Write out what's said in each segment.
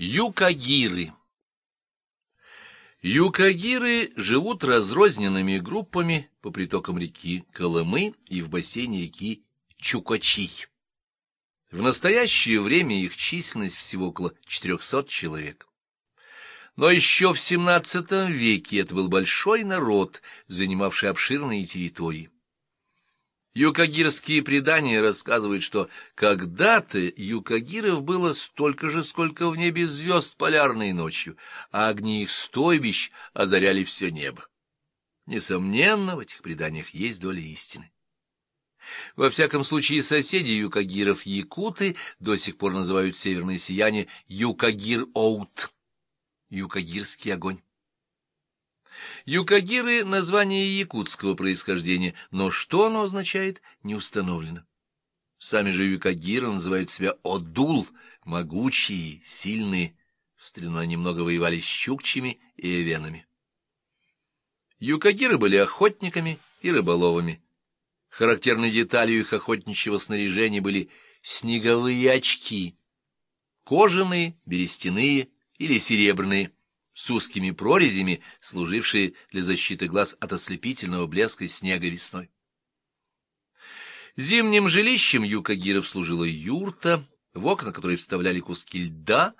Юкагиры Юкагиры живут разрозненными группами по притокам реки Колымы и в бассейне реки Чукачий. В настоящее время их численность всего около 400 человек. Но еще в XVII веке это был большой народ, занимавший обширные территории. Юкагирские предания рассказывают, что когда-то юкагиров было столько же, сколько в небе звезд полярной ночью, а огни их стойбищ озаряли все небо. Несомненно, в этих преданиях есть доля истины. Во всяком случае, соседи юкагиров, якуты, до сих пор называют северное сияние юкагир-оут, юкагирский огонь. Юкагиры — название якутского происхождения, но что оно означает, не установлено. Сами же юкагиры называют себя Одул, могучие, сильные. В старину они много воевали с чукчами и эвенами. Юкагиры были охотниками и рыболовами. Характерной деталью их охотничьего снаряжения были снеговые очки, кожаные, берестяные или серебряные, с узкими прорезями, служившие для защиты глаз от ослепительного блеска снега весной. Зимним жилищем юкагиров служила юрта, в окна которой вставляли куски льда,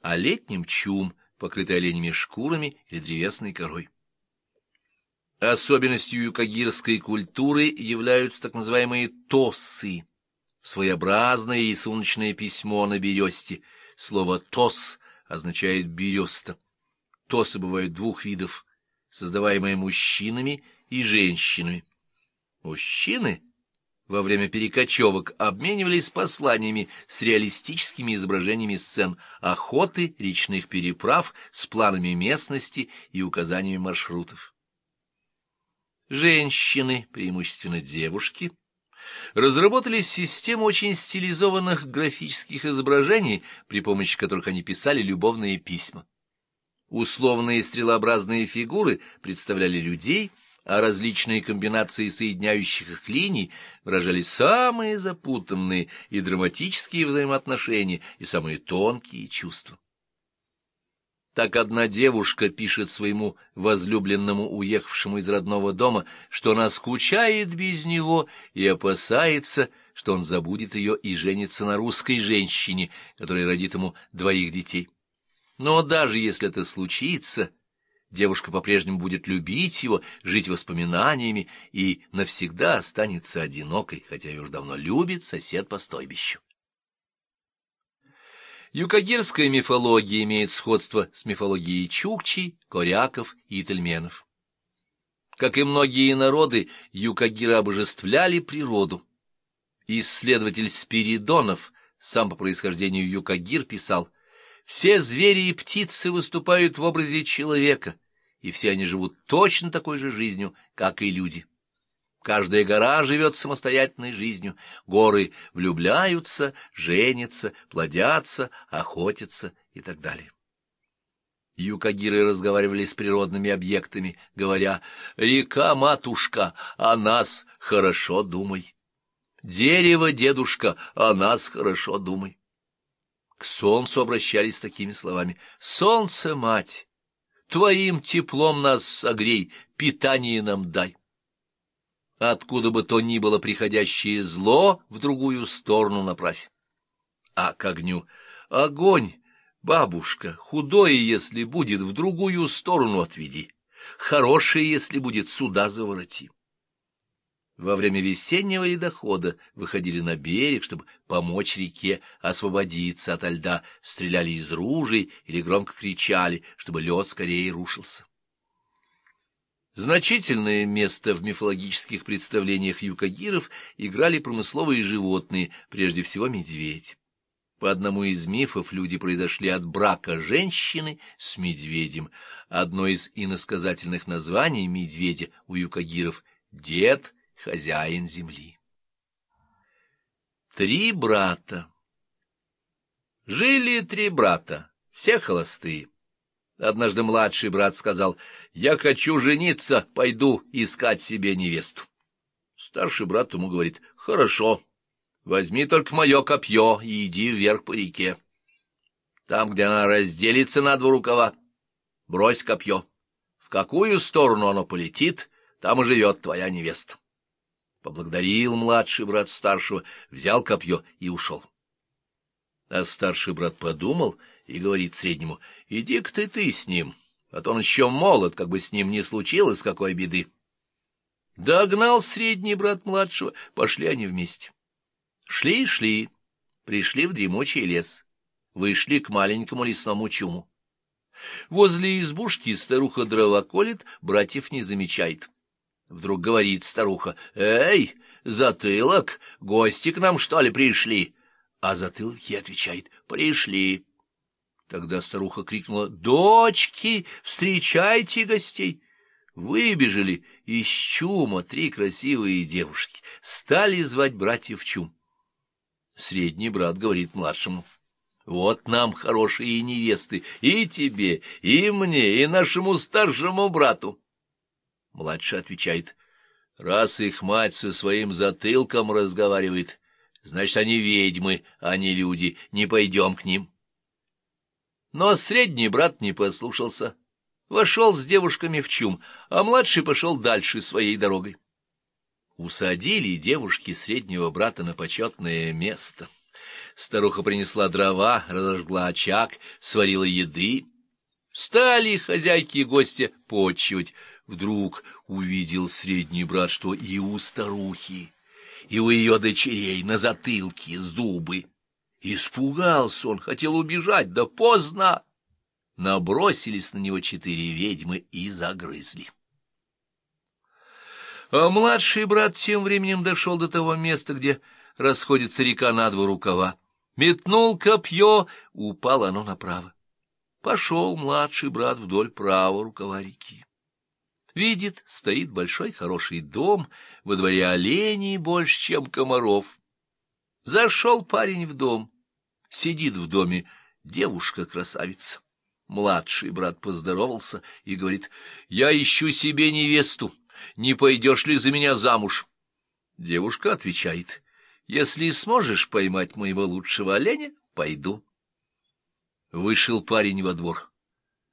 а летним чум, покрытый оленями шкурами или древесной корой. Особенностью юкагирской культуры являются так называемые тосы, своеобразное рисуночное письмо на бересте. Слово «тос» означает «береста». Тосы бывают двух видов, создаваемые мужчинами и женщинами. Мужчины во время перекочевок обменивались посланиями с реалистическими изображениями сцен охоты, речных переправ, с планами местности и указаниями маршрутов. Женщины, преимущественно девушки, разработали систему очень стилизованных графических изображений, при помощи которых они писали любовные письма. Условные стрелообразные фигуры представляли людей, а различные комбинации соединяющих их линий выражали самые запутанные и драматические взаимоотношения и самые тонкие чувства. Так одна девушка пишет своему возлюбленному, уехавшему из родного дома, что она скучает без него и опасается, что он забудет ее и женится на русской женщине, которая родит ему двоих детей. Но даже если это случится, девушка по-прежнему будет любить его, жить воспоминаниями и навсегда останется одинокой, хотя ее уж давно любит сосед по стойбищу. Юкагирская мифология имеет сходство с мифологией чукчей, коряков и тельменов. Как и многие народы, юкагиры обожествляли природу. Исследователь Спиридонов, сам по происхождению юкагир, писал, все звери и птицы выступают в образе человека, и все они живут точно такой же жизнью, как и люди. Каждая гора живет самостоятельной жизнью, горы влюбляются, женятся, плодятся, охотятся и так далее. Юкагиры разговаривали с природными объектами, говоря, «Река-матушка, о нас хорошо думай! Дерево-дедушка, о нас хорошо думай!» К солнцу обращались такими словами. «Солнце, мать, твоим теплом нас согрей, питание нам дай». Откуда бы то ни было приходящее зло, в другую сторону направь. А к огню огонь, бабушка, худое, если будет, в другую сторону отведи, хорошее, если будет, сюда завороти во время весеннего ледохода выходили на берег, чтобы помочь реке освободиться от льда, стреляли из ружей или громко кричали, чтобы лед скорее рушился. Значительное место в мифологических представлениях юкагиров играли промысловые животные, прежде всего медведь. По одному из мифов люди произошли от брака женщины с медведем. Одно из иносказательных названий медведя у юкагиров — дед хозяин земли. Три брата Жили три брата, все холостые. Однажды младший брат сказал, «Я хочу жениться, пойду искать себе невесту». Старший брат ему говорит, «Хорошо, возьми только мое копье и иди вверх по реке». Там, где она разделится на два рукава, брось копье. В какую сторону оно полетит, там и живет твоя невеста. Поблагодарил младший брат старшего, взял копье и ушел. А старший брат подумал и говорит среднему, иди-ка ты ты с ним, а то он еще молод, как бы с ним не случилось какой беды. Догнал средний брат младшего, пошли они вместе. Шли-шли, пришли в дремучий лес, вышли к маленькому лесному чуму. Возле избушки старуха дрова колет, братьев не замечает. Вдруг говорит старуха, «Эй, затылок, гости к нам, что ли, пришли?» А затылки отвечает, «Пришли». Тогда старуха крикнула, «Дочки, встречайте гостей!» Выбежали из чума три красивые девушки, стали звать братьев чум. Средний брат говорит младшему, «Вот нам хорошие невесты, и тебе, и мне, и нашему старшему брату». Младший отвечает, раз их мать со своим затылком разговаривает, значит, они ведьмы, а не люди, не пойдем к ним. Но средний брат не послушался, вошел с девушками в чум, а младший пошел дальше своей дорогой. Усадили девушки среднего брата на почетное место. Старуха принесла дрова, разожгла очаг, сварила еды. Стали хозяйки и гости почивать — Вдруг увидел средний брат, что и у старухи, и у ее дочерей на затылке зубы. Испугался он, хотел убежать, да поздно. Набросились на него четыре ведьмы и загрызли. А младший брат тем временем дошел до того места, где расходится река на два рукава. Метнул копье, упало оно направо. Пошел младший брат вдоль правого рукава реки. Видит, стоит большой хороший дом, во дворе оленей больше, чем комаров. Зашел парень в дом, сидит в доме девушка-красавица. Младший брат поздоровался и говорит, «Я ищу себе невесту, не пойдешь ли за меня замуж?» Девушка отвечает, «Если сможешь поймать моего лучшего оленя, пойду». Вышел парень во двор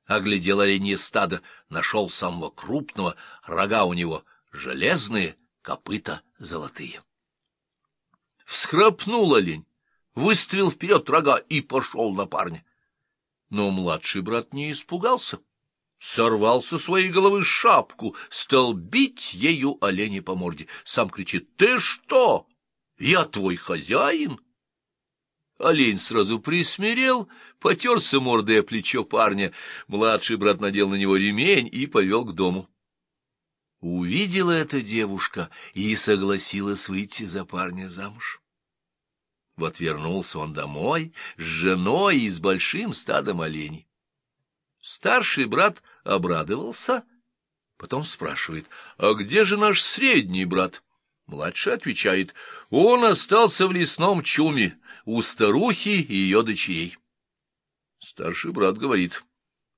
оглядел оленье стадо, нашел самого крупного, рога у него железные, копыта золотые. Всхрапнул олень, выставил вперед рога и пошел на парня. Но младший брат не испугался. Сорвал со своей головы шапку, стал бить ею оленя по морде. Сам кричит, «Ты что? Я твой хозяин!» Олень сразу присмирел, потерся мордой о плечо парня. Младший брат надел на него ремень и повел к дому. Увидела эта девушка и согласилась выйти за парня замуж. Вот вернулся он домой с женой и с большим стадом оленей. Старший брат обрадовался, потом спрашивает, а где же наш средний брат? Младший отвечает, он остался в лесном чуме, у старухи и ее дочерей. Старший брат говорит,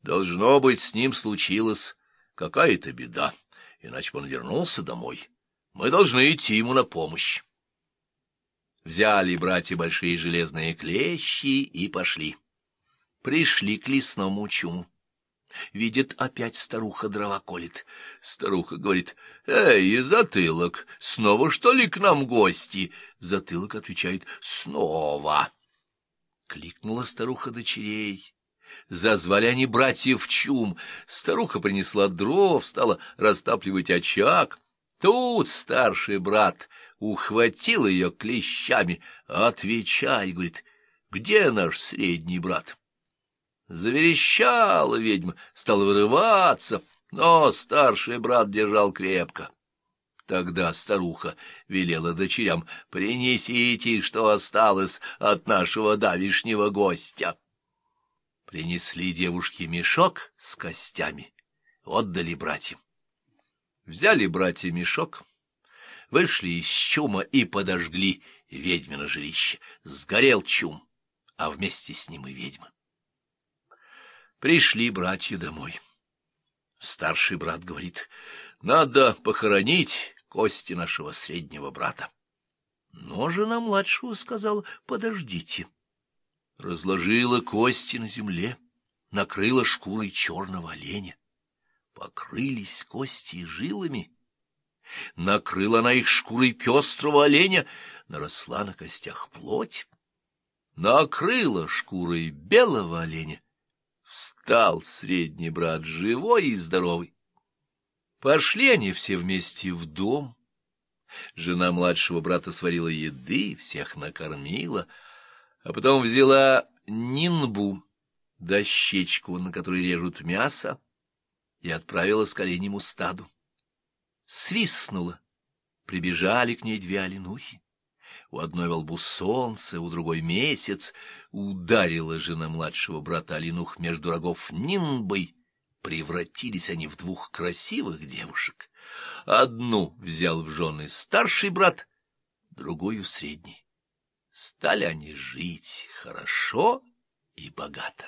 должно быть, с ним случилась какая-то беда, иначе бы он вернулся домой. Мы должны идти ему на помощь. Взяли братья большие железные клещи и пошли. Пришли к лесному чуму. Видит, опять старуха дрова колет. Старуха говорит, «Эй, затылок, снова что ли к нам гости?» Затылок отвечает, «Снова». Кликнула старуха дочерей. Зазвали они братьев чум. Старуха принесла дров, стала растапливать очаг. Тут старший брат ухватил ее клещами. «Отвечай», — говорит, — «где наш средний брат?» Заверещала ведьма, стала вырываться, но старший брат держал крепко. Тогда старуха велела дочерям, принесите, что осталось от нашего давишнего гостя. Принесли девушке мешок с костями, отдали братьям. Взяли братья мешок, вышли из чума и подожгли ведьмино жилище. Сгорел чум, а вместе с ним и ведьма. Пришли братья домой. Старший брат говорит, надо похоронить кости нашего среднего брата. Но жена младшего сказала, подождите. разложила кости на земле, накрыла шкурой черного оленя. Покрылись кости жилами. Накрыла она их шкурой пестрого оленя, наросла на костях плоть. Накрыла шкурой белого оленя. Встал средний брат живой и здоровый. Пошли они все вместе в дом. Жена младшего брата сварила еды, всех накормила, а потом взяла нинбу, дощечку, на которой режут мясо, и отправила с коленем стаду. Свистнула, прибежали к ней две оленухи. У одной во лбу солнце, у другой месяц. Ударила жена младшего брата оленух между рогов нинбой. Превратились они в двух красивых девушек. Одну взял в жены старший брат, другую — средний. Стали они жить хорошо и богато.